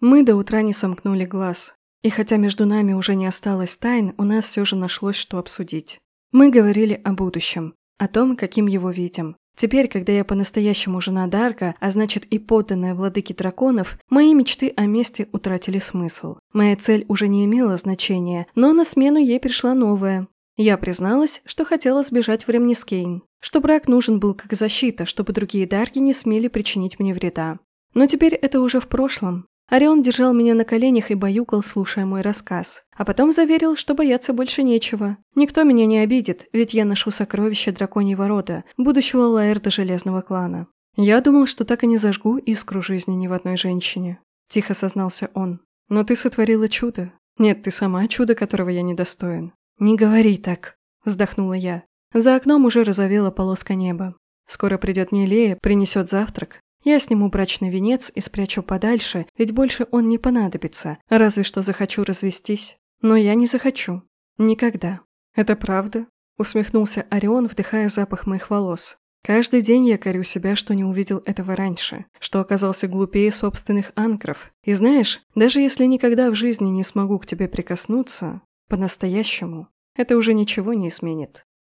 Мы до утра не сомкнули глаз. И хотя между нами уже не осталось тайн, у нас все же нашлось, что обсудить. Мы говорили о будущем, о том, каким его видим. Теперь, когда я по-настоящему жена Дарка, а значит и подданная владыки драконов, мои мечты о месте утратили смысл. Моя цель уже не имела значения, но на смену ей пришла новая. Я призналась, что хотела сбежать в Ремнискейн, что брак нужен был как защита, чтобы другие Дарки не смели причинить мне вреда. Но теперь это уже в прошлом. Орион держал меня на коленях и баюкал, слушая мой рассказ. А потом заверил, что бояться больше нечего. Никто меня не обидит, ведь я ношу сокровища драконьего рода, будущего Лаэрда Железного клана. Я думал, что так и не зажгу искру жизни ни в одной женщине. Тихо сознался он. Но ты сотворила чудо. Нет, ты сама чудо, которого я недостоин. Не говори так, вздохнула я. За окном уже разовела полоска неба. Скоро придет Нелея, принесет завтрак, я сниму брачный венец и спрячу подальше, ведь больше он не понадобится, разве что захочу развестись. Но я не захочу. Никогда. Это правда? Усмехнулся Орион, вдыхая запах моих волос. Каждый день я корю себя, что не увидел этого раньше, что оказался глупее собственных анкров. И знаешь, даже если никогда в жизни не смогу к тебе прикоснуться, по-настоящему, это уже ничего не изменит.